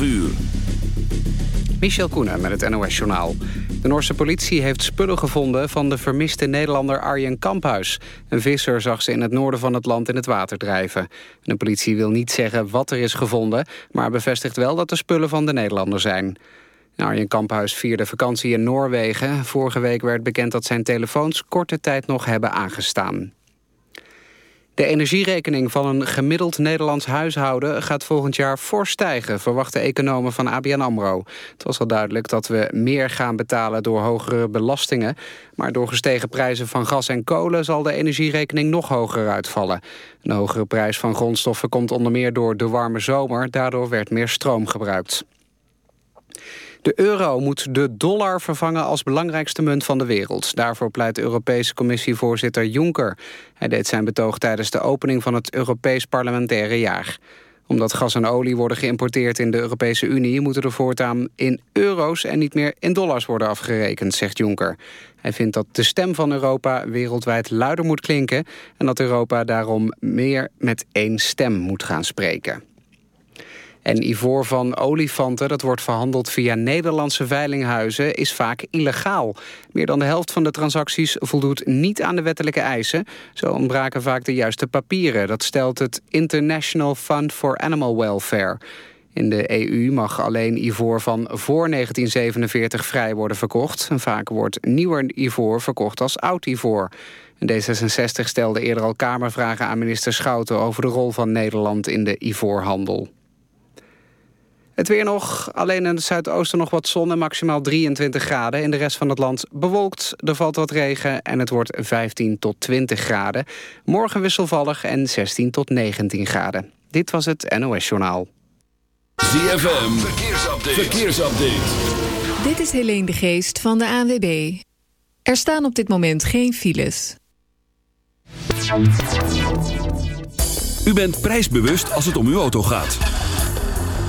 12 uur. Michel Koenen met het NOS-journaal. De Noorse politie heeft spullen gevonden van de vermiste Nederlander Arjen Kamphuis. Een visser zag ze in het noorden van het land in het water drijven. De politie wil niet zeggen wat er is gevonden... maar bevestigt wel dat de spullen van de Nederlander zijn. Arjen Kamphuis vierde vakantie in Noorwegen. Vorige week werd bekend dat zijn telefoons korte tijd nog hebben aangestaan. De energierekening van een gemiddeld Nederlands huishouden gaat volgend jaar fors stijgen, verwachten economen van ABN AMRO. Het was al duidelijk dat we meer gaan betalen door hogere belastingen, maar door gestegen prijzen van gas en kolen zal de energierekening nog hoger uitvallen. Een hogere prijs van grondstoffen komt onder meer door de warme zomer, daardoor werd meer stroom gebruikt. De euro moet de dollar vervangen als belangrijkste munt van de wereld. Daarvoor pleit Europese Commissievoorzitter Juncker. Hij deed zijn betoog tijdens de opening van het Europees Parlementaire Jaar. Omdat gas en olie worden geïmporteerd in de Europese Unie... moeten er voortaan in euro's en niet meer in dollars worden afgerekend, zegt Juncker. Hij vindt dat de stem van Europa wereldwijd luider moet klinken... en dat Europa daarom meer met één stem moet gaan spreken. En ivoor van olifanten, dat wordt verhandeld via Nederlandse veilinghuizen, is vaak illegaal. Meer dan de helft van de transacties voldoet niet aan de wettelijke eisen. Zo ontbraken vaak de juiste papieren. Dat stelt het International Fund for Animal Welfare. In de EU mag alleen ivoor van voor 1947 vrij worden verkocht. En vaak wordt nieuwer ivoor verkocht als oud ivoor. D66 stelde eerder al Kamervragen aan minister Schouten... over de rol van Nederland in de ivoorhandel. Het weer nog, alleen in het zuidoosten nog wat zon en maximaal 23 graden. In de rest van het land bewolkt, er valt wat regen en het wordt 15 tot 20 graden. Morgen wisselvallig en 16 tot 19 graden. Dit was het NOS Journaal. ZFM, verkeersupdate. verkeersupdate. Dit is Helene de Geest van de ANWB. Er staan op dit moment geen files. U bent prijsbewust als het om uw auto gaat.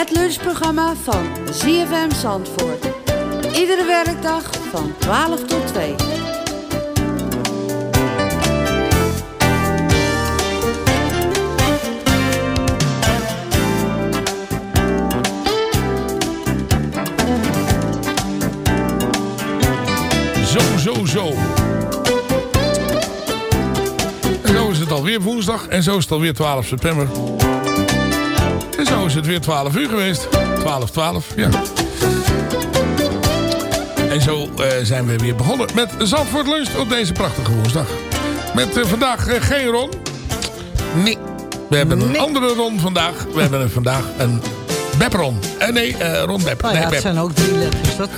Het lunchprogramma van ZFM Zandvoort. Iedere werkdag van 12 tot 2. Zo, zo, zo. En zo is het alweer woensdag. En zo is het alweer 12 september. Het weer 12 uur geweest. 12, 12, ja. En zo eh, zijn we weer begonnen met Zandvoort Lunch op deze prachtige woensdag. Met eh, vandaag eh, geen Ron. Nee. We hebben een andere Ron vandaag. We hebben er vandaag een Bepron. Nee, Ron Bep. Nou nee, ja, het Bep. zijn ook drie letters. Dat,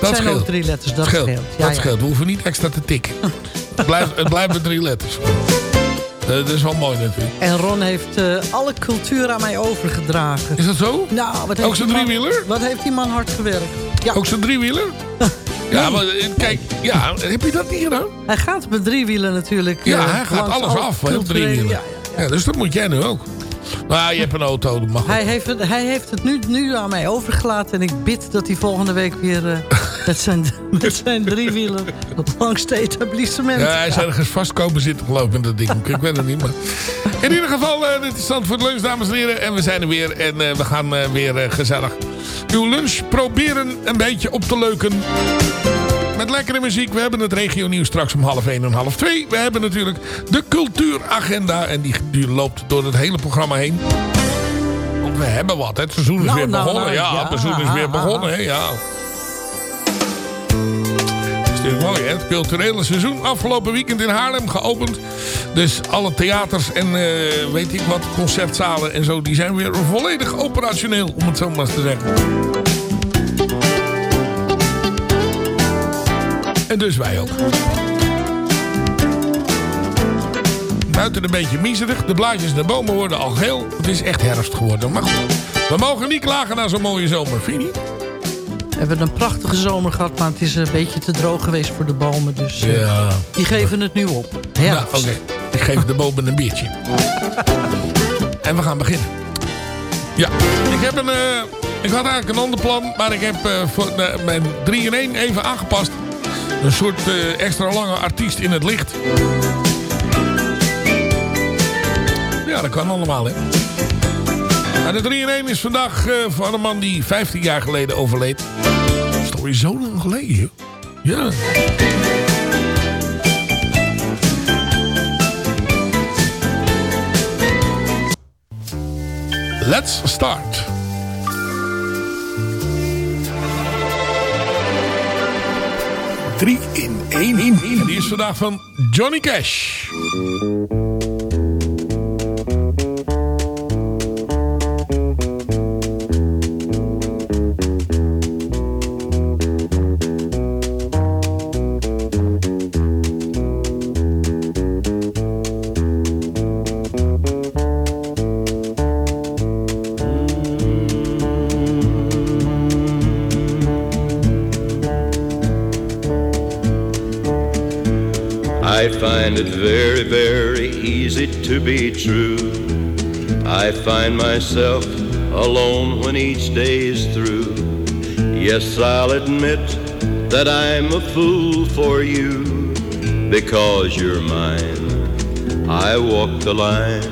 Dat zijn ook drie letters. Dat scheelt. scheelt. Ja, dat ja. scheelt. We hoeven niet extra te tikken. het, blijft, het blijven drie letters. Eh, dat is wel mooi natuurlijk. En Ron heeft eh, alle cultuur aan mij overgedragen. Is dat zo? Nou, wat heeft Ook man- driewieler? Wat heeft die man hard gewerkt. Ja, Ook zo'n driewieler? Ja, maar eh, kijk, ja, heb je dat niet gedaan? hij gaat met driewielen natuurlijk. Ja, hij gaat alles alle af, hè, op driewieler. Ja, ja. Ja, dus dat moet jij nu ook. Nou, je hebt een auto, dat mag ook. Hij heeft, het, hij heeft het nu, nu aan mij overgelaten. En ik bid dat hij volgende week weer met, zijn, met zijn driewieler langs de etablissementen Ja, hij is ergens vast komen zitten geloof ik in dat ding. Ik weet het niet, maar... In ieder geval, eh, dit is stand voor het lunch, dames en heren. En we zijn er weer en eh, we gaan eh, weer gezellig uw lunch proberen een beetje op te leuken. Met lekkere muziek. We hebben het regio nieuws straks om half 1 en half 2. We hebben natuurlijk de cultuuragenda. En die, die loopt door het hele programma heen. We hebben wat. hè. Het seizoen is Nou, weer nou, begonnen. nou, ja, ja. het seizoen is weer begonnen. Hè, ja. Mooi, hè? Het culturele seizoen. Afgelopen weekend in Haarlem geopend. Dus alle theaters en eh, weet ik wat, concertzalen en zo... die zijn weer volledig operationeel, om het zo maar te zeggen. En dus wij ook. Buiten een beetje miezerig. De blaadjes de bomen worden al geel. Het is echt herfst geworden. Maar goed, we mogen niet klagen na zo'n mooie zomer. Vind hebben een prachtige zomer gehad, maar het is een beetje te droog geweest voor de bomen. Dus eh, Ja. die geven het nu op. Nou, Herfst. oké. Ik geef de bomen een biertje. en we gaan beginnen. Ja, ik heb een... eh, ik had eigenlijk een ander plan, maar ik heb eh, voor, mijn 3 in 1 even aangepast. Een soort extra lange artiest in het licht. Ja, dat kan allemaal, hè. Maar de 3 in 1 is vandaag eh, van een man die 15 jaar geleden overleed. Dat is toch weer zo lang geleden, joh. Ja. Let's start. Drie in één. En die is vandaag van Johnny Cash. Find it very, very easy to be true. I find myself alone when each day is through. Yes, I'll admit that I'm a fool for you because you're mine. I walk the line.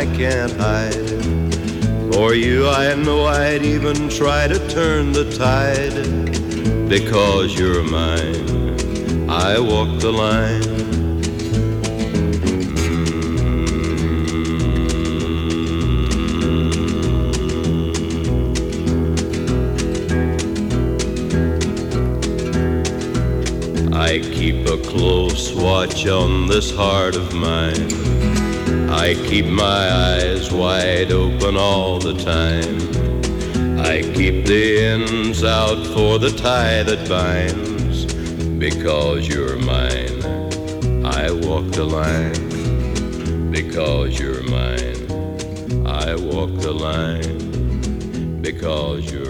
I can't hide. For you, I know I'd even try to turn the tide. Because you're mine, I walk the line. Mm. I keep a close watch on this heart of mine. I keep my eyes wide open all the time. I keep the ends out for the tie that binds. because you're mine. I walk the line because you're mine. I walk the line because you're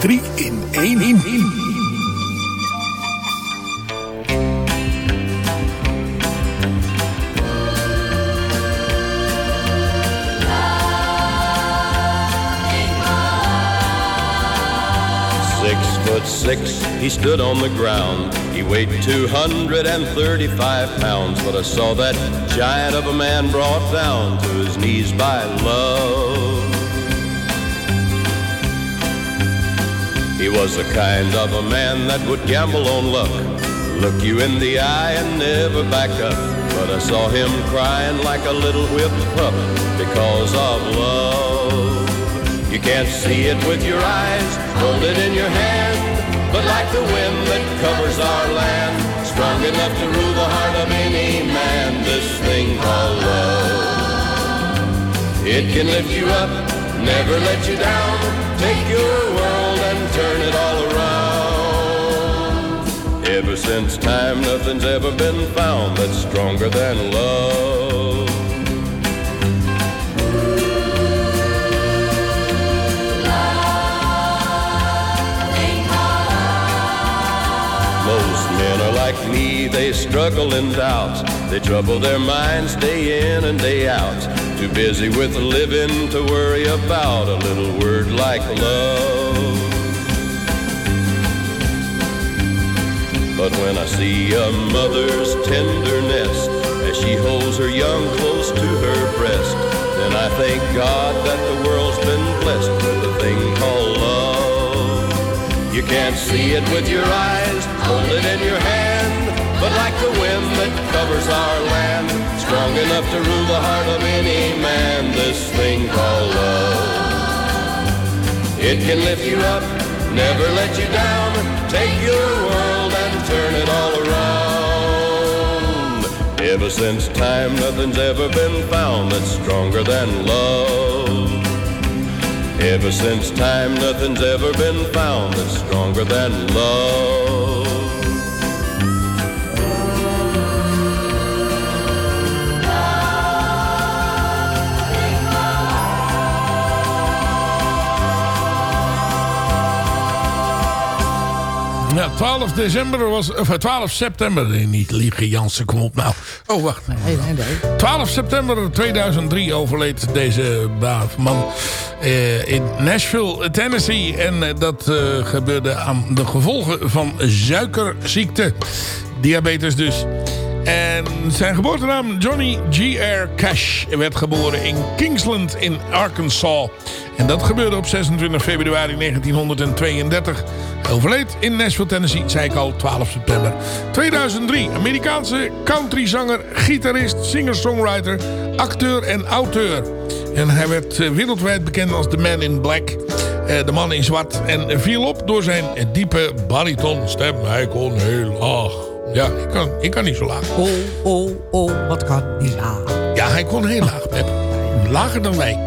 Drie in één in. in. Six foot six, he stood on the ground. He weighed 235 pounds, but I saw that giant of a man brought down to his knees by love. He was the kind of a man that would gamble on luck, look you in the eye and never back up. But I saw him crying like a little whipped pup because of love. You can't see it with your eyes, hold it in your hand. But like the wind that covers our land, strong enough to rule the heart of any man, this thing called love. It can lift you up, never let you down, take your world turn it all around. Ever since time, nothing's ever been found that's stronger than love. Most men are like me, they struggle and doubt. They trouble their minds day in and day out. Too busy with living to worry about a little word like love. But when I see a mother's tenderness as she holds her young close to her breast, then I thank God that the world's been blessed with a thing called love. You can't see it with your eyes, hold it in your hand, but like the wind that covers our land, strong enough to rule the heart of any man, this thing called love. It can lift you up, never let you down, take your turn it all around. Ever since time, nothing's ever been found that's stronger than love. Ever since time, nothing's ever been found that's stronger than love. Ja, 12 december was... Of eh, 12 september. Nee, niet liegen, Jansen, kom op nou. Oh, wacht. Nee, nee, nee. 12 september 2003 overleed deze man eh, in Nashville, Tennessee. En eh, dat eh, gebeurde aan de gevolgen van suikerziekte. Diabetes dus. En zijn geboortenaam Johnny G.R. Cash werd geboren in Kingsland in Arkansas. En dat gebeurde op 26 februari 1932. Hij overleed in Nashville, Tennessee, zei ik al, 12 september 2003. Amerikaanse countryzanger, gitarist, singer-songwriter, acteur en auteur. En hij werd eh, wereldwijd bekend als The Man in Black, eh, de man in zwart. En viel op door zijn diepe baritonstem. Hij kon heel laag. Ja, ik kan, ik kan niet zo laag. Oh, oh, oh, wat kan die laag? Ja, hij kon heel laag, Pep. Lager dan wij.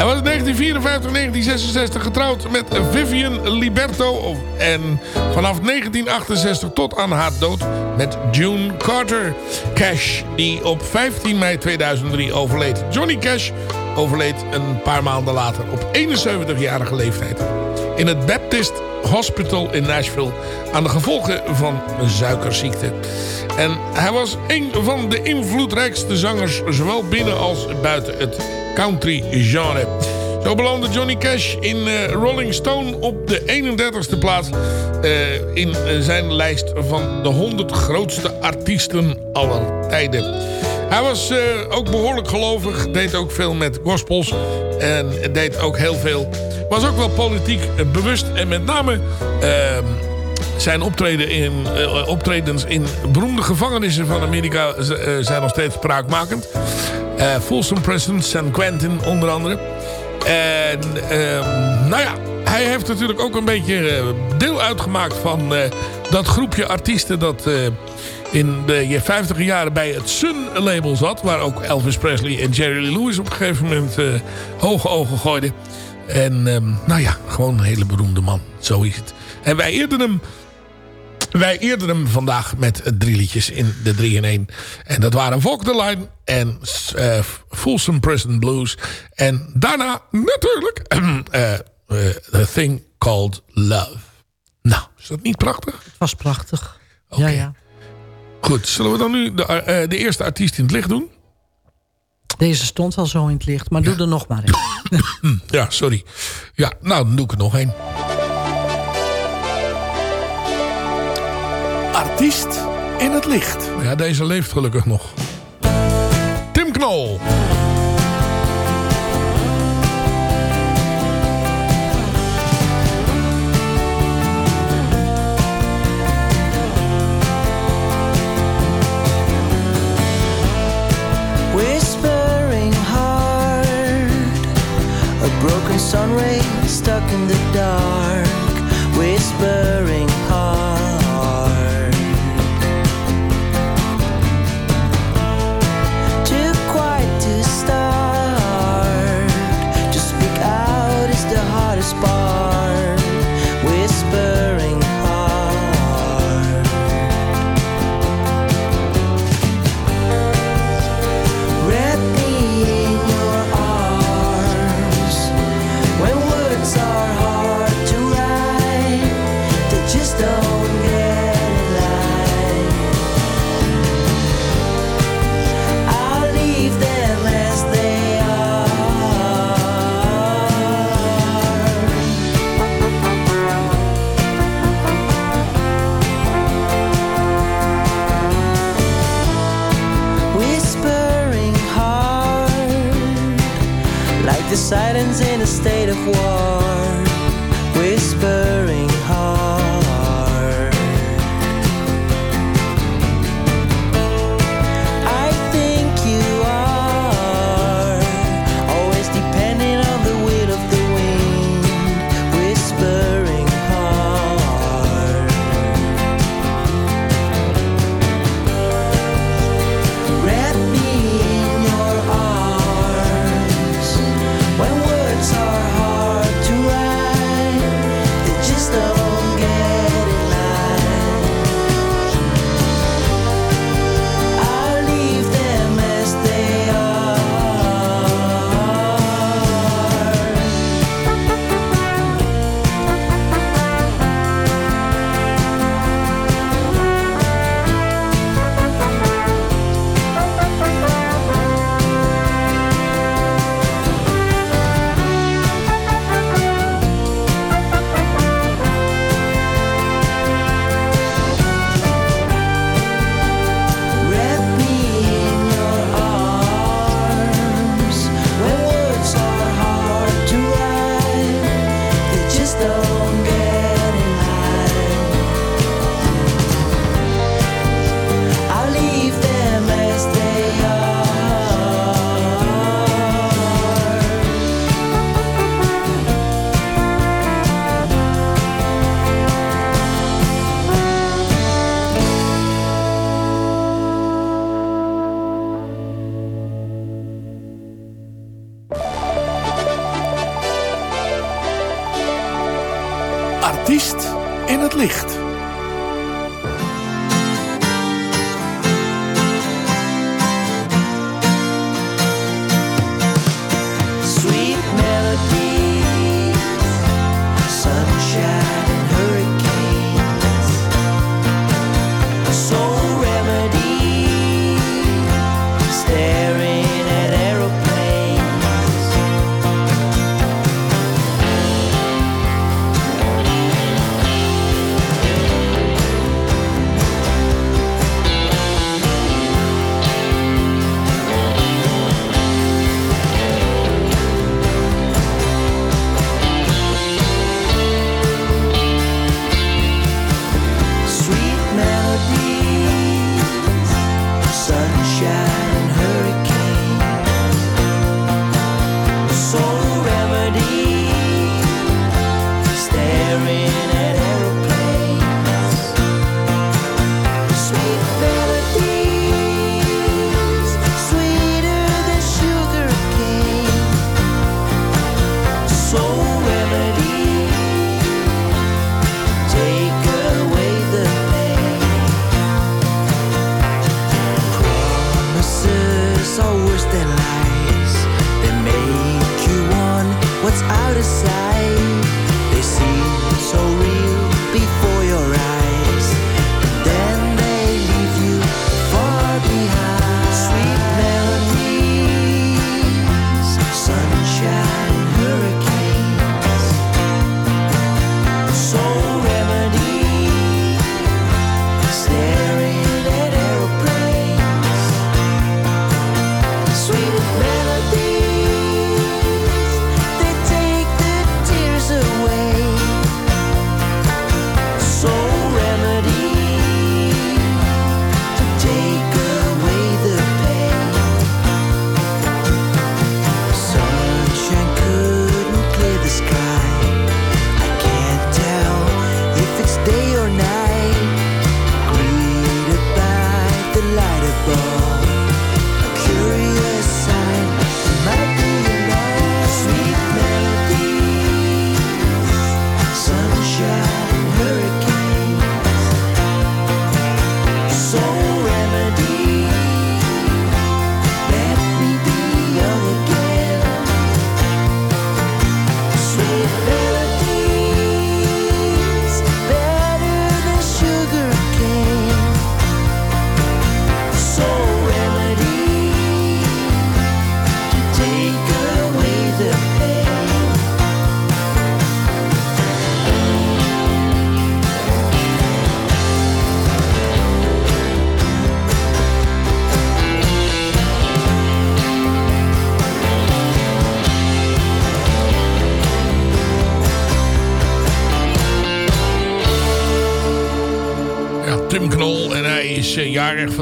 Hij was in 1954 1966 getrouwd met Vivian Liberto. En vanaf 1968 tot aan haar dood met June Carter Cash. Die op 15 mei 2003 overleed. Johnny Cash overleed een paar maanden later op 71-jarige leeftijd. In het Baptist Hospital in Nashville. Aan de gevolgen van suikerziekte. En hij was een van de invloedrijkste zangers. Zowel binnen als buiten het country genre. Zo belandde Johnny Cash in eh, Rolling Stone op de 31ste plaats. eh, in eh, zijn lijst van de 100 grootste artiesten aller tijden. Hij was eh, ook behoorlijk gelovig. Deed ook veel met gospels. En deed ook heel veel. Was ook wel politiek eh, bewust. En met name ehm, zijn optreden in, eh, optredens in beroemde gevangenissen van Amerika zijn nog steeds spraakmakend. Folsom Prison, San Quentin onder andere. En ehm, nou ja, hij heeft natuurlijk ook een beetje deel uitgemaakt van dat groepje artiesten dat in de 50 jaren bij het Sun-label zat. Waar ook Elvis Presley en Jerry Lee Lewis op een gegeven moment eh, hoge ogen gooiden. En ehm, nou ja, gewoon een hele beroemde man. Zo is het. En wij eerden hem wij eerden hem vandaag met drie liedjes in de 3 in 1. En dat waren Walk the Line en eh Folsom Prison Blues. En daarna natuurlijk eh, A Thing Called Love. Nou, is dat niet prachtig? Het was prachtig. Ja, ja. Goed, zullen we dan nu de, eh, de eerste artiest in het licht doen? Deze stond al zo in het licht, maar doe er nog maar in. Ja, sorry. Ja, nou, dan doe ik er nog één. Artiest in het licht. Ja, deze leeft gelukkig nog. Tim Knol.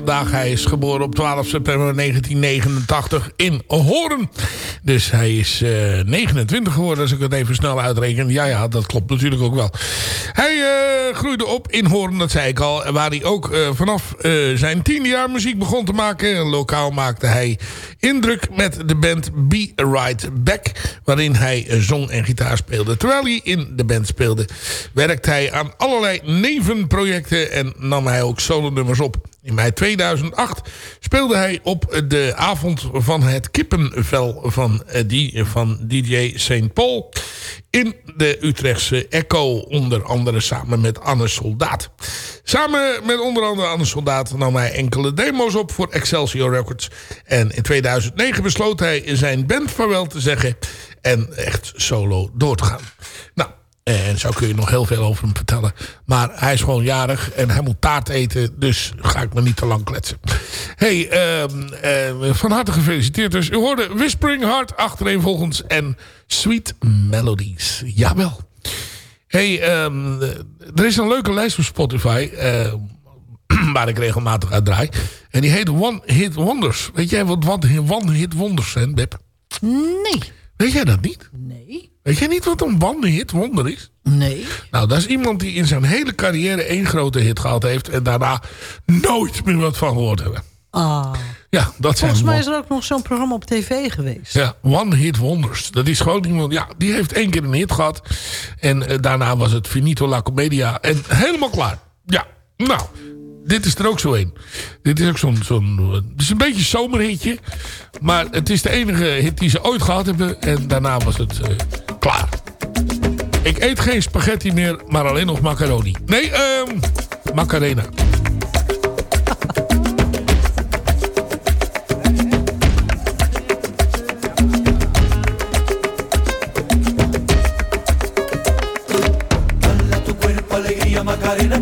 Vandaag. Hij is geboren op 12 september 1989 in Hoorn. Dus hij is eh, 29 geworden als ik het even snel uitreken. Ja, ja, dat klopt natuurlijk ook wel. Hij eh, groeide op in Hoorn, dat zei ik al. Waar hij ook eh, vanaf eh, zijn tiende jaar muziek begon te maken. Lokaal maakte hij indruk met de band Be Right Back. Waarin hij eh, zong en gitaar speelde. Terwijl hij in de band speelde, werkte hij aan allerlei nevenprojecten en nam hij ook solonummers op. In mei 2008 speelde hij op de avond van het kippenvel van, eh, van DJ St. Paul in de Utrechtse Echo. Onder andere samen met Anne Soldaat. Samen met onder andere Anne Soldaat nam hij enkele demo's op voor Excelsior Records. En in 2009 besloot hij zijn band vaarwel te zeggen en echt solo door te gaan. Nou, en zo kun je nog heel veel over hem vertellen. Maar hij is gewoon jarig en hij moet taart eten. Dus ga ik me niet te lang kletsen. hey, ehm, eh, van harte gefeliciteerd. Dus u hoorde Whispering Heart achtereenvolgens en Sweet Melodies. Jawel. hey, ehm, er is een leuke lijst op Spotify. eh, waar ik regelmatig uit draai. En die heet One Hit Wonders. Weet jij wat wat One Hit Wonders zijn, Beb? Nee. Weet jij dat niet? Nee. Weet jij niet wat een one hit wonder is? Nee. Nou, dat is iemand die in zijn hele carrière één grote hit gehad heeft... en daarna nooit meer wat van gehoord hebben. Ah. Ja, dat zijn Volgens mij is er ook nog zo'n programma op tv geweest. Ja, One Hit Wonders. Dat is gewoon iemand, ja, die heeft één keer een hit gehad. En eh, daarna was het Finito la Commedia. En helemaal klaar. Ja, nou, dit is er ook zo een. Dit is ook zo'n, eh, het is een beetje een zomerhitje. Maar het is de enige hit die ze ooit gehad hebben. En daarna was het eh, klaar. Ik eet geen spaghetti meer, maar alleen nog macaroni. Nee, ehm macarena. Cuerpo alegría Macarena,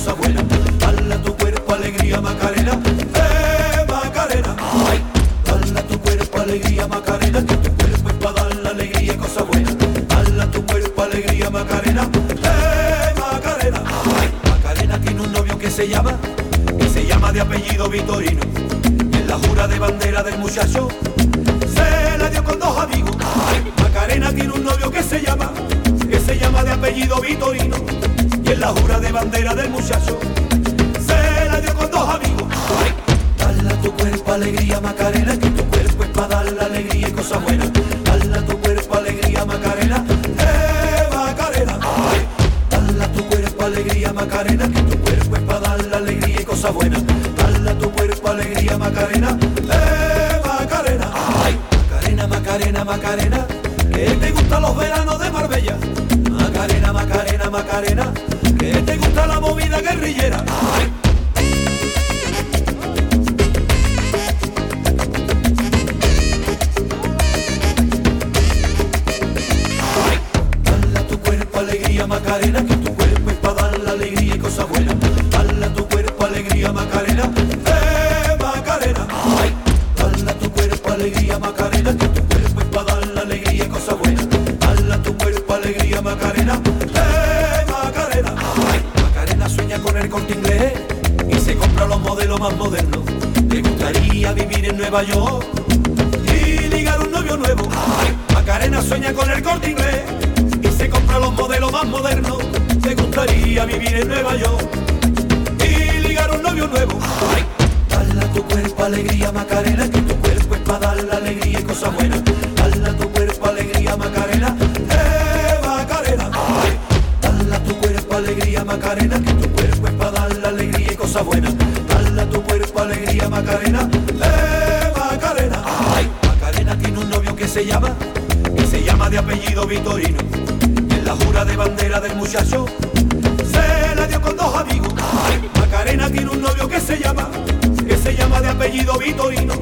y cosas buenas. Dala tu cuerpo alegría Macarena, eh Macarena. Ay, dala tu cuerpo alegría Macarena, que tu cuerpo es para dar la alegría y cosas buenas. Dala tu cuerpo alegría Macarena, eh Macarena. Ay, Macarena tiene un novio que se llama, que se llama de apellido Vitorino. Y en la jura de bandera del muchacho se la dio con dos amigos. Ay, Macarena tiene un novio que se llama, que se llama de apellido Vitorino. En la jura de bandera del muchacho se la dio con dos amigos. Ay, dale a tu cuerpo alegría Macarena, que tu cuerpo es para dar la alegría y cosas buenas. Dale a tu cuerpo alegría Macarena, eh Macarena. Ay, dale a tu cuerpo alegría Macarena, que tu cuerpo es para dar la alegría y cosas buenas. Dale a tu cuerpo alegría Macarena, eh Macarena. Ay, Macarena, Macarena, Macarena, que te gustan los veranos de Marbella. Macarena, Macarena, Macarena, gusta la movida guerrillera. Ay, Dale a tu cuerpo alegría Macarena, que tu Nueva York y ligar un novio nuevo. Macarena sueña con el corte inglés y se compra los modelos más modernos. Te gustaría vivir en Nueva York y ligar un novio nuevo. Dale a tu cuerpo alegría Macarena, apellido Vitorino. En la jura de bandera del muchacho se la dio con dos amigos. Macarena tiene un novio que se llama, que se llama de apellido Vitorino.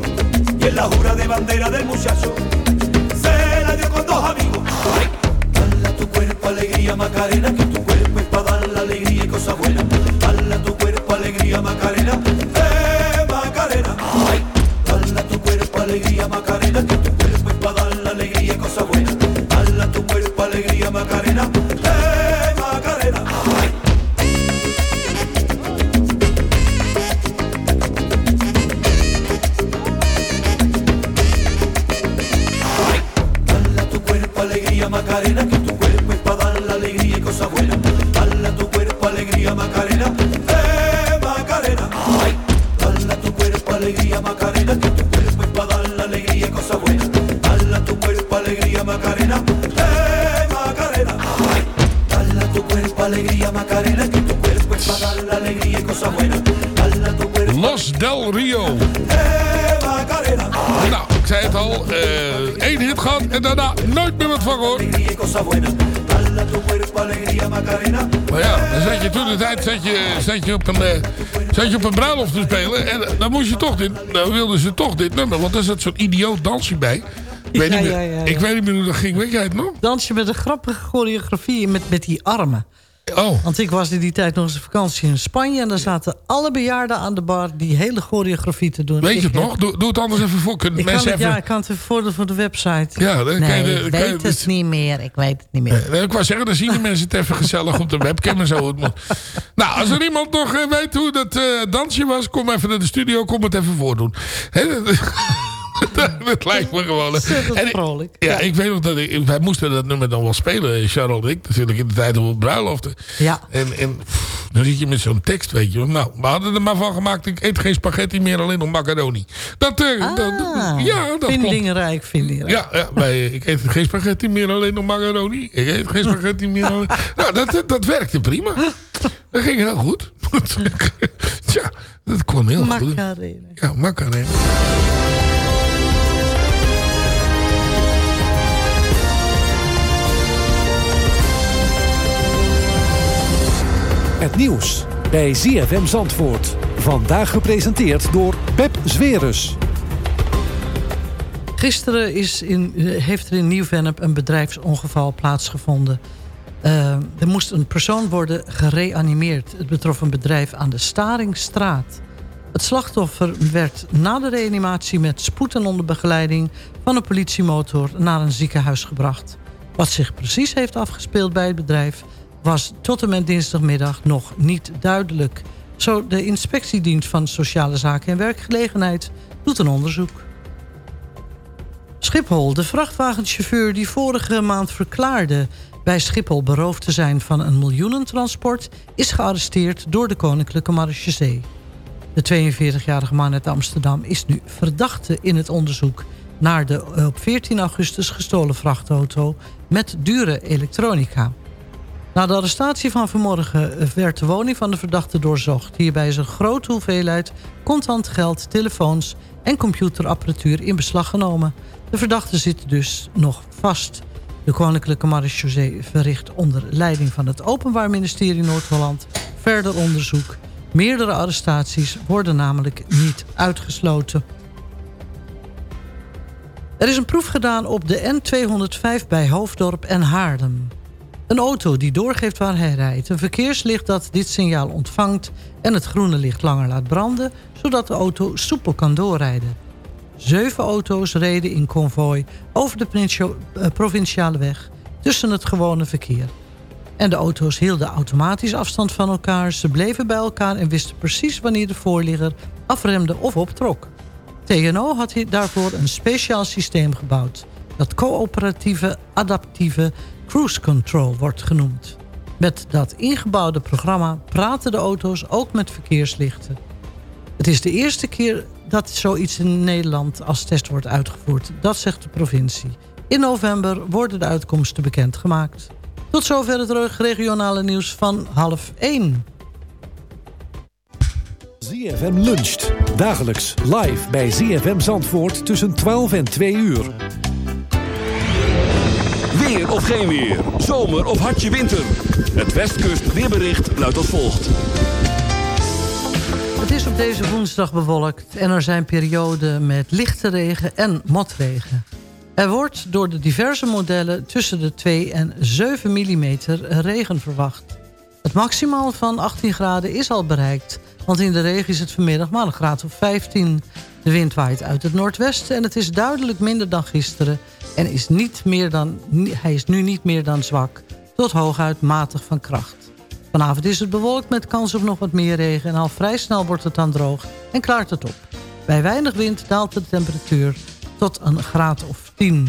Y en la jura de bandera del muchacho se la dio con dos amigos. Ay, dale a tu cuerpo alegría Macarena, que tu cuerpo es para dar la alegría y cosas buenas. Dale a tu cuerpo alegría Macarena, zat je, op, een, eh, zat je op een bruiloft te spelen. En dan moest je toch dit, dan wilden ze toch dit nummer. Want er zat zo'n idioot dansje bij. Ik weet, Ja, niet meer, ja, ja, ja. ik weet niet meer hoe dat ging. Weet jij het nog? Dansje met een grappige choreografie met, met die armen. Oh, Want ik was in die tijd nog eens op vakantie in Spanje... en daar zaten alle bejaarden aan de bar die hele choreografie te doen. weet je het nog? Doe, doe het anders even voor. Kunnen mensen het, even... ja, ik kan het even voor voor de website. Ja, dan kan je nee, ik je- weet het niet meer. Ik weet het niet meer. Nee, ik wou zeggen, dan zien de mensen het even gezellig op de webcam en zo. Nou, als er iemand nog eh, weet hoe dat eh, dansje was, kom even naar de studio, kom het even voordoen. Dat- dat lijkt me gewoon. En ik- vrolijk. Ja, ik weet nog dat ik, wij moesten dat nummer dan wel spelen, Charles en ik, natuurlijk in de tijd op bruiloften. Ja. En, en pff, Dan zit je met zo'n tekst, weet je. Nou, we hadden er maar van gemaakt. Ik eet geen spaghetti meer, alleen nog macaroni. Dat, eh, dat- Ah, ja, dat klopt. vindingrijk, vindingrijk. Ja, ja wij, ik eet geen spaghetti meer, alleen nog macaroni. Ik eet geen spaghetti meer. Alleen... Nou, dat, dat werkte prima. Dat ging heel goed. Tja, dat kwam heel goed. Ja, macarena. Het nieuws bij ZFM Zandvoort. Vandaag gepresenteerd door Pep Zwerus. Gisteren is in, heeft er in Nieuw-Vennep een bedrijfsongeval plaatsgevonden. Eh, er moest een persoon worden gereanimeerd. Het betrof een bedrijf aan de Staringstraat. Het slachtoffer werd na de reanimatie met spoed en onder begeleiding van een politiemotor naar een ziekenhuis gebracht. Wat zich precies heeft afgespeeld bij het bedrijf was tot en met dinsdagmiddag nog niet duidelijk. Zo de inspectiedienst van Sociale Zaken en Werkgelegenheid doet een onderzoek. Schiphol, de vrachtwagenchauffeur die vorige maand verklaarde bij Schiphol beroofd te zijn van een miljoenentransport, is gearresteerd door de Koninklijke Marechaussee. De 42-jarige man uit Amsterdam is nu verdachte in het onderzoek naar de eh, op 14 augustus gestolen vrachtauto met dure elektronica. Na de arrestatie van vanmorgen eh, werd de woning van de verdachte doorzocht. Hierbij is een grote hoeveelheid contant geld, telefoons en computerapparatuur in beslag genomen. De verdachte zit dus nog vast. De Koninklijke Marechaussee verricht onder leiding van het Openbaar Ministerie Noord-Holland verder onderzoek. Meerdere arrestaties worden namelijk niet uitgesloten. Er is een proef gedaan op de N205 bij Hoofddorp en Haarlem. Een auto die doorgeeft waar hij rijdt. Een verkeerslicht dat dit signaal ontvangt... en het groene licht langer laat branden... zodat de auto soepel kan doorrijden. Zeven auto's reden in konvooi over de eh, provinciale weg... tussen het gewone verkeer. En de auto's hielden automatisch afstand van elkaar. Ze bleven bij elkaar en wisten precies wanneer de voorligger afremde of optrok. TNO had daarvoor een speciaal systeem gebouwd... dat coöperatieve adaptieve cruise control wordt genoemd. Met dat ingebouwde programma praten de auto's ook met verkeerslichten. Het is de eerste keer dat zoiets in Nederland als test wordt uitgevoerd. Dat zegt de provincie. In november worden de uitkomsten bekendgemaakt. Tot zover het regionale nieuws van half 1. ZFM luncht. Dagelijks live bij ZFM Zandvoort tussen 12 en 2 uur. Weer of geen weer. Zomer of hartje winter. Het Westkust weerbericht luidt als volgt. Het is op deze woensdag bewolkt en er zijn perioden met lichte regen en motregen. Er wordt door de diverse modellen tussen de 2 en 7 mm regen verwacht. Het maximaal van 18 graden is al bereikt, want in de regen is het vanmiddag maar een graad of 15. De wind waait uit het noordwesten en het is duidelijk minder dan gisteren... en is niet meer dan, hij is nu niet meer dan zwak tot hooguit matig van kracht. Vanavond is het bewolkt met kans op nog wat meer regen... en al vrij snel wordt het dan droog en klaart het op. Bij weinig wind daalt de temperatuur tot een graad of 10.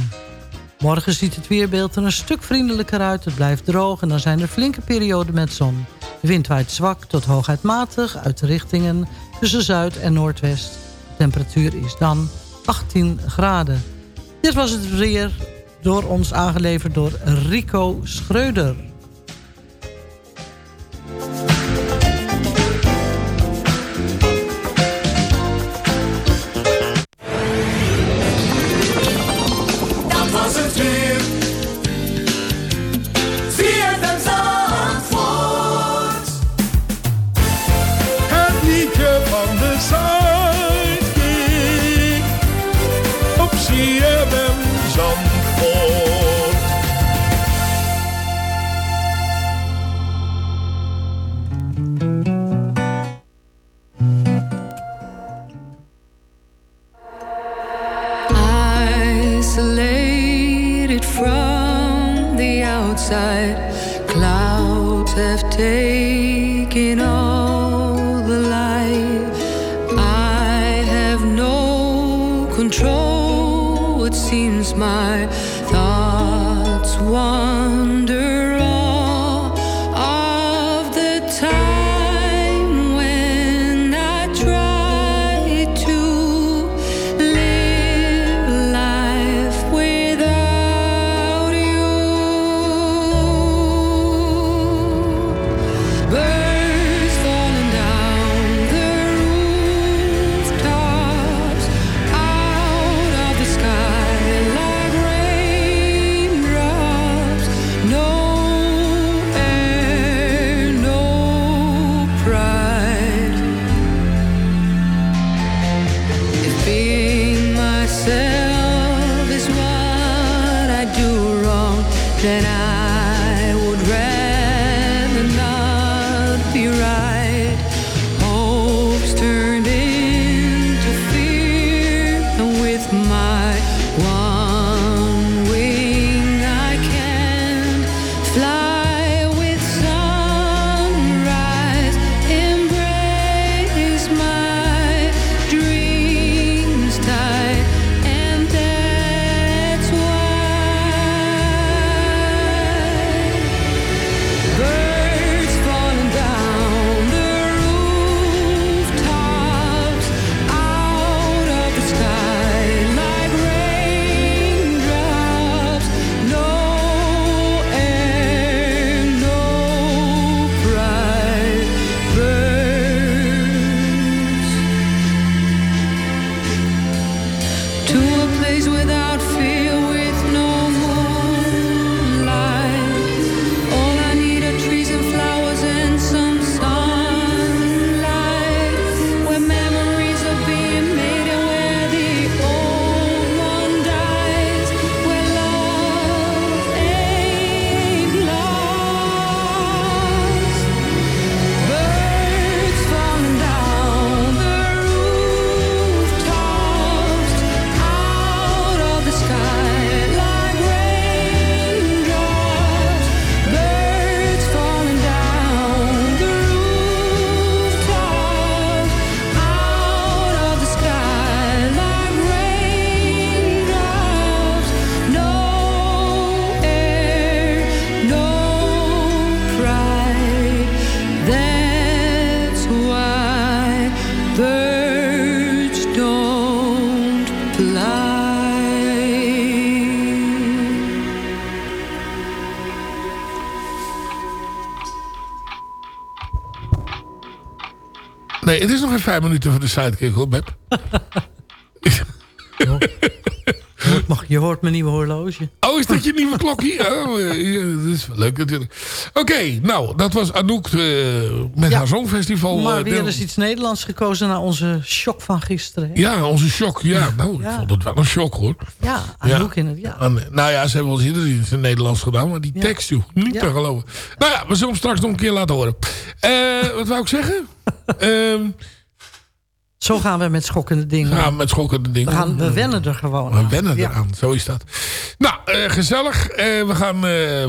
Morgen ziet het weerbeeld er een stuk vriendelijker uit. Het blijft droog en dan zijn er flinke perioden met zon. De wind waait zwak tot hooguit matig uit de richtingen tussen zuid en noordwest. Temperatuur is dan 18 graden. Dit was het weer door ons aangeleverd door Rico Schreuder. Nee, het is nog even vijf minuten voor de sidekick hoor, Beb. Je hoort, mijn nieuwe horloge. Oh, is dat je nieuwe klokje? Oh, ja, dat is wel leuk natuurlijk. Oké, nou, dat was Anouk eh, met haar Songfestival. maar eh, weer deel- eens iets Nederlands gekozen na onze shock van gisteren. hè? Ja, onze shock. Ja, nou, Ja. ik vond het wel een shock hoor. Ja, Anouk in het, ja. Nou ja, ze hebben wel eens eerder iets in het Nederlands gedaan. Maar die tekst, joh, niet te geloven. Nou ja, we zullen hem straks nog een keer laten horen. Eh, wat wou ik zeggen? Ehm Zo gaan we met schokkende dingen. ja, met schokkende dingen. we, gaan, we wennen er gewoon We aan. wennen Ja. eraan, zo is dat. Nou, eh, gezellig. Eh, we gaan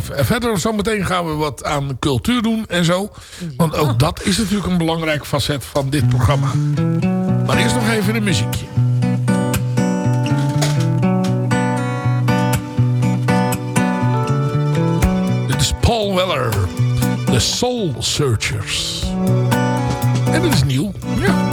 v- verder. Zometeen gaan we wat aan cultuur doen en zo. Want ook dat is natuurlijk een belangrijk facet van dit programma. Maar eerst nog even een muziekje. Dit is Paul Weller. The Soul Searchers. En dat is nieuw. Ja.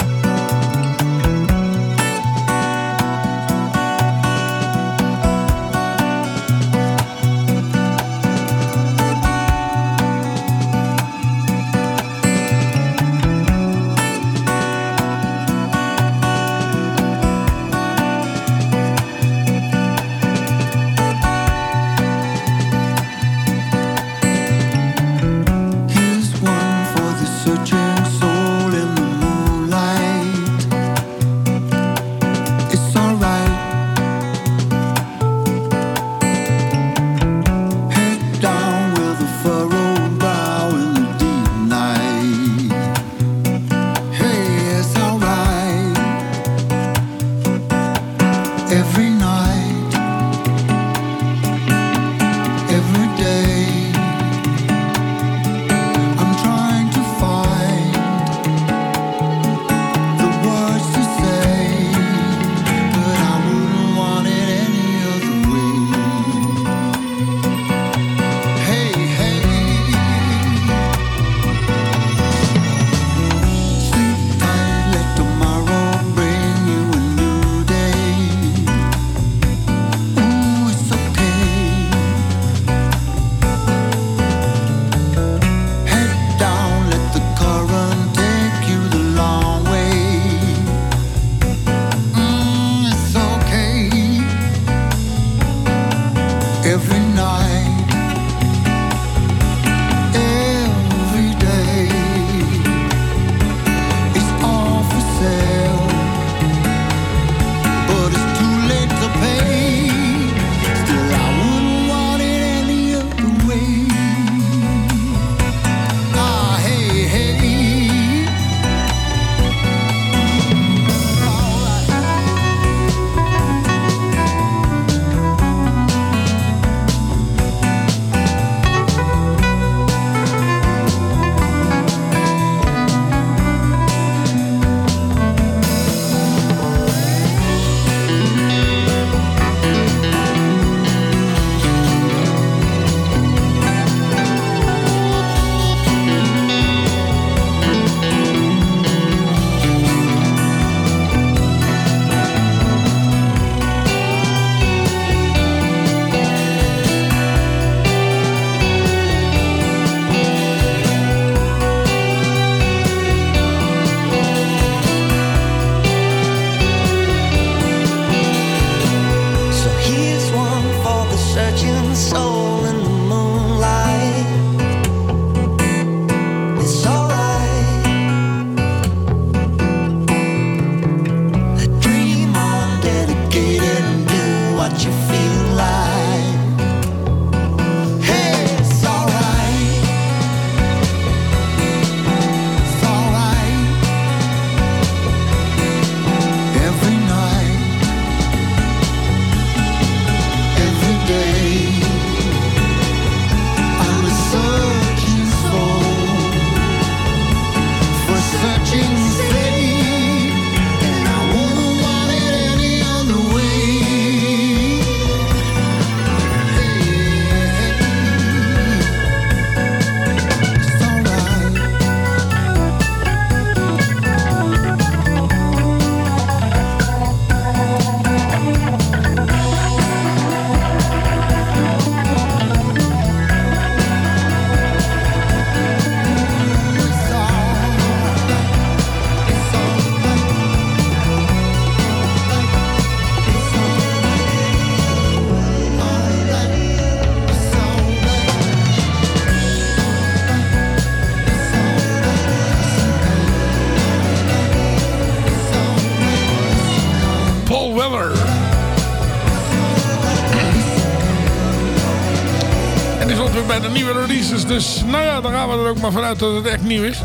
Dus nou ja, dan gaan we er ook maar vanuit dat het echt nieuw is.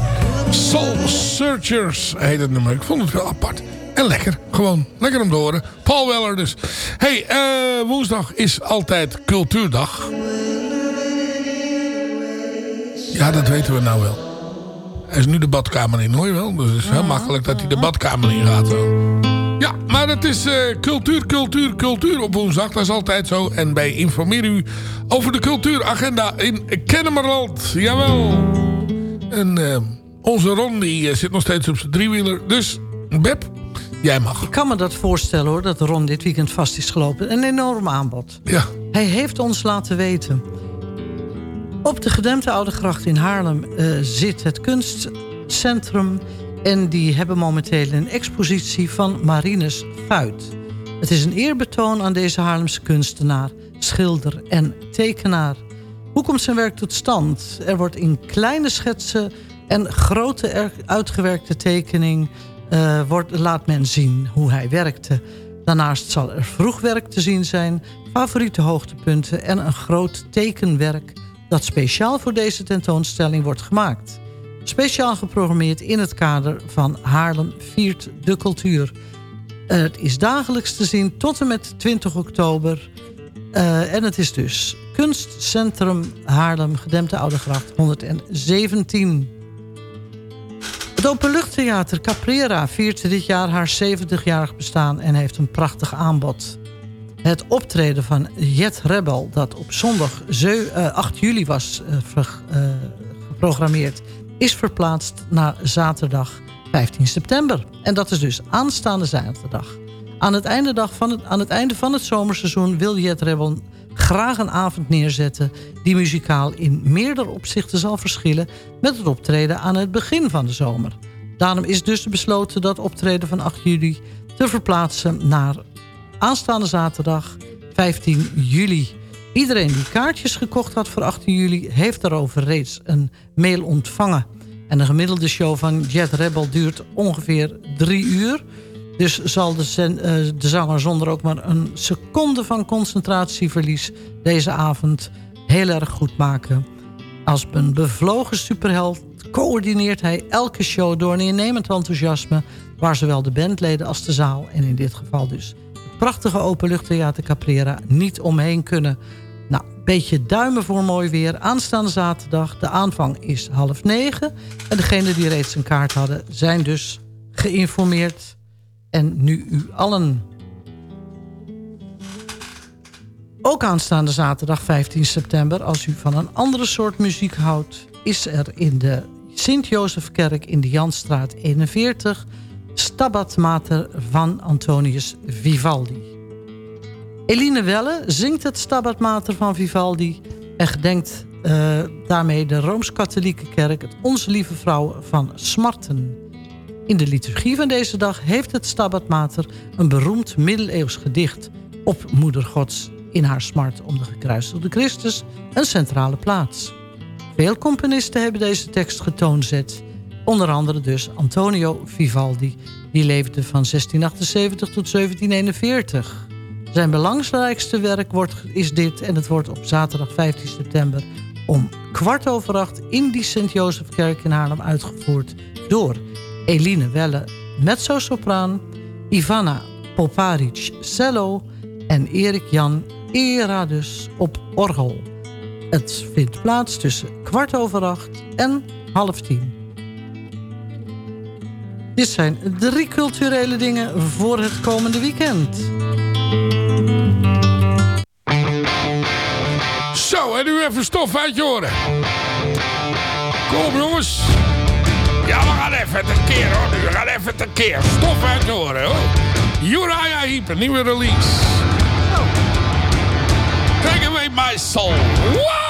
Soul Searchers heet het nummer. Ik vond het wel apart. En lekker. Gewoon lekker om te horen. Paul Weller dus. hey, eh, woensdag is altijd cultuurdag. Ja, dat weten we nou wel. Hij is nu de badkamer in, hoor je wel. Dus het is heel makkelijk dat hij de badkamer in gaat. Zo. Ja, maar het is eh, cultuur, cultuur, cultuur op woensdag. Dat is altijd zo. En wij informeren u over de cultuuragenda in Kennemerland. Jawel. En eh, onze Ron die eh, zit nog steeds op zijn driewieler. Dus Beb, jij mag. Ik kan me dat voorstellen hoor, dat Ron dit weekend vast is gelopen. Een enorm aanbod. Ja. Hij heeft ons laten weten. Op de gedempte Oude Gracht in Haarlem zit het kunstcentrum... en die hebben momenteel een expositie van Marinus Fuit. Het is een eerbetoon aan deze Haarlemse kunstenaar, schilder en tekenaar. Hoe komt zijn werk tot stand? Er wordt in kleine schetsen en grote er- uitgewerkte tekening... eh, wordt, laat men zien hoe hij werkte. Daarnaast zal er vroegwerk te zien zijn, favoriete hoogtepunten... en een groot tekenwerk dat speciaal voor deze tentoonstelling wordt gemaakt. Speciaal geprogrammeerd in het kader van Haarlem viert de cultuur. Het is dagelijks te zien tot en met 20 oktober. Eh, en het is dus Kunstcentrum Haarlem, Gedempte Oudegracht 117. Het Openluchttheater Caprera viert dit jaar haar 70-jarig bestaan... en heeft een prachtig aanbod. Het optreden van Jet Rebel, dat op zondag zeu- eh, 8 juli was eh, geprogrammeerd... is verplaatst naar zaterdag 15 september. En dat is dus aanstaande zaterdag. Aan het, einde dag van het, aan het einde van het zomerseizoen wil Jet Rebel graag een avond neerzetten... die muzikaal in meerdere opzichten zal verschillen... met het optreden aan het begin van de zomer. Daarom is dus besloten dat optreden van 8 juli te verplaatsen naar aanstaande zaterdag 15 juli. Iedereen die kaartjes gekocht had voor 18 juli... heeft daarover reeds een mail ontvangen. En de gemiddelde show van Jet Rebel duurt ongeveer drie uur. Dus zal de, eh, de zanger zonder ook maar een seconde van concentratieverlies... deze avond heel erg goed maken. Als een bevlogen superheld coördineert hij elke show door een innemend enthousiasme... waar zowel de bandleden als de zaal, en in dit geval dus... het prachtige openluchttheater Caprera niet omheen kunnen. Beetje duimen voor mooi weer. Aanstaande zaterdag, de aanvang is half negen. En degenen die reeds een kaart hadden, zijn dus geïnformeerd. En nu u allen. Ook aanstaande zaterdag 15 september, als u van een andere soort muziek houdt... is er in de Sint-Jozefkerk in de Janstraat 41... Stabat Mater van Antonius Vivaldi. Eline Welle zingt het Stabat Mater van Vivaldi... en gedenkt eh, daarmee de Rooms-Katholieke Kerk... het Onze Lieve Vrouw van Smarten. In de liturgie van deze dag heeft het Stabat Mater... een beroemd middeleeuws gedicht op Moeder Gods... in haar smart om de gekruisigde Christus een centrale plaats. Veel componisten hebben deze tekst getoonzet. Onder andere dus Antonio Vivaldi. Die leefde van 1678 tot 1741. Zijn belangrijkste werk wordt, is dit en het wordt op zaterdag 15 september... om kwart over acht in die Sint-Jozefkerk in Haarlem uitgevoerd... door Eline Welle, mezzo-sopraan... Ivana Poparic, cello... en Erik Jan Eradus op orgel. Het vindt plaats tussen kwart over acht en half tien. Dit zijn drie culturele dingen voor het komende weekend. Zo, en nu even stof uit je. Kom jongens. Ja, we gaan even tekeer hoor. nu. We gaan even tekeer. Stof uit je oren hoor. Uriah Heep, een nieuwe release. Take away my soul. Wow!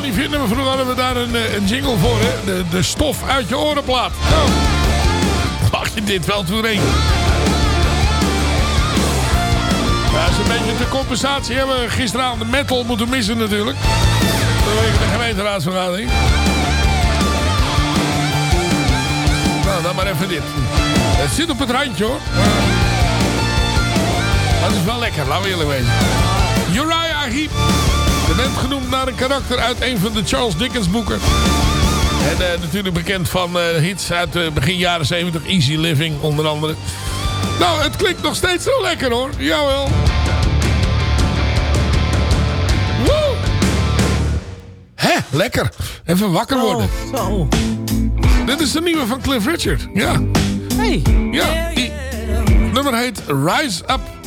Die vinden we. Vroeger hadden we daar een, eh, een jingle voor, hè. De, stof uit je orenplaat. Nou, mag je dit wel toerengen. Ja, dat is een beetje de compensatie. Hebben we gisteravond de metal moeten missen natuurlijk. Vanwege de gemeenteraadsvergadering. Nou, dan maar even dit. Het zit op het randje, hoor. Dat is wel lekker, laten we eerlijk weten. Uriah Heep. Bent genoemd naar een karakter uit een van de Charles Dickens boeken. En eh, natuurlijk bekend van eh, hits uit eh, begin jaren 70. Easy Living onder andere. Nou, het klinkt nog steeds zo lekker hoor. Jawel. Woe! Hè, lekker. Even wakker oh, worden. Oh. Dit is de nieuwe van Cliff Richard. Ja. Hey. Ja, nummer heet Rise Up.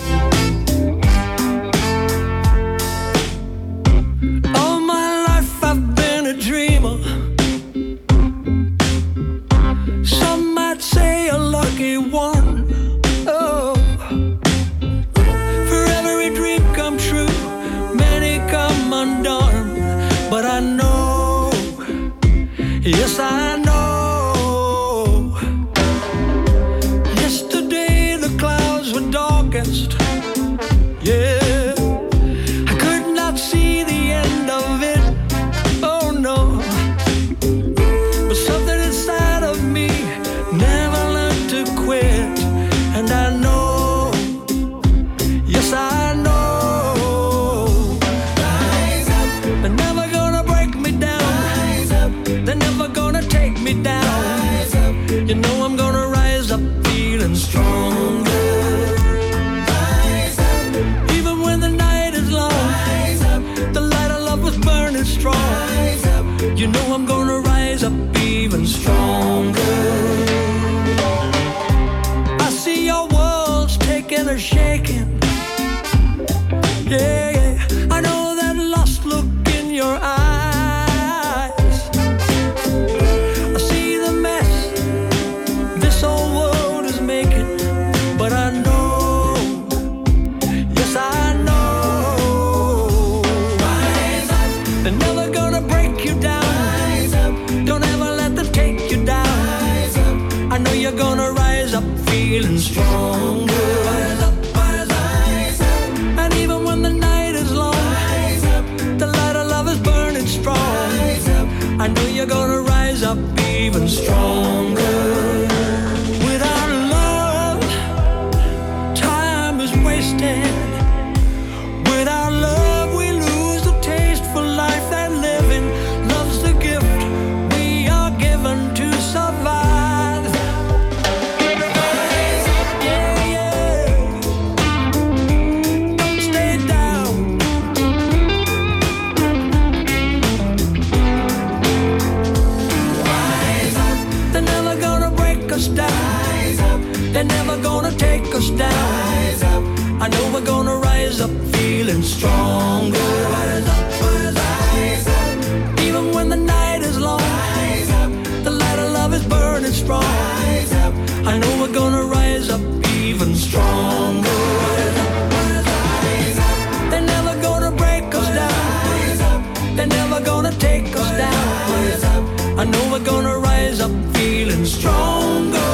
Gonna take us down. I know we're gonna rise up feeling stronger.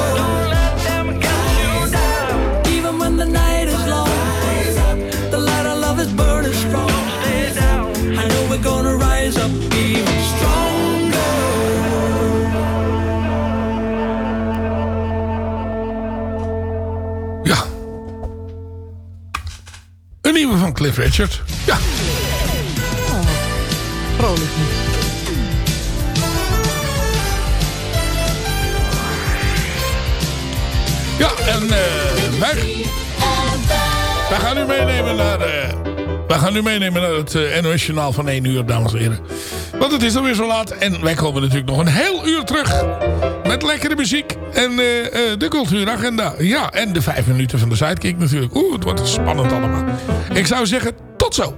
Even when the night is long, the light of love is burning strong. I know we're gonna rise up even stronger. Een nieuwe van Cliff Richard. Ja. En eh wij, wij gaan u meenemen naar... eh wij gaan u meenemen naar het eh NOS Journaal van 1 uur, dames en heren. Want het is alweer zo laat. En wij komen natuurlijk nog een heel uur terug. Met lekkere muziek. En de cultuuragenda. Ja, en de vijf minuten van de sidekick natuurlijk. Oeh, het wordt spannend allemaal. Ik zou zeggen, tot zo.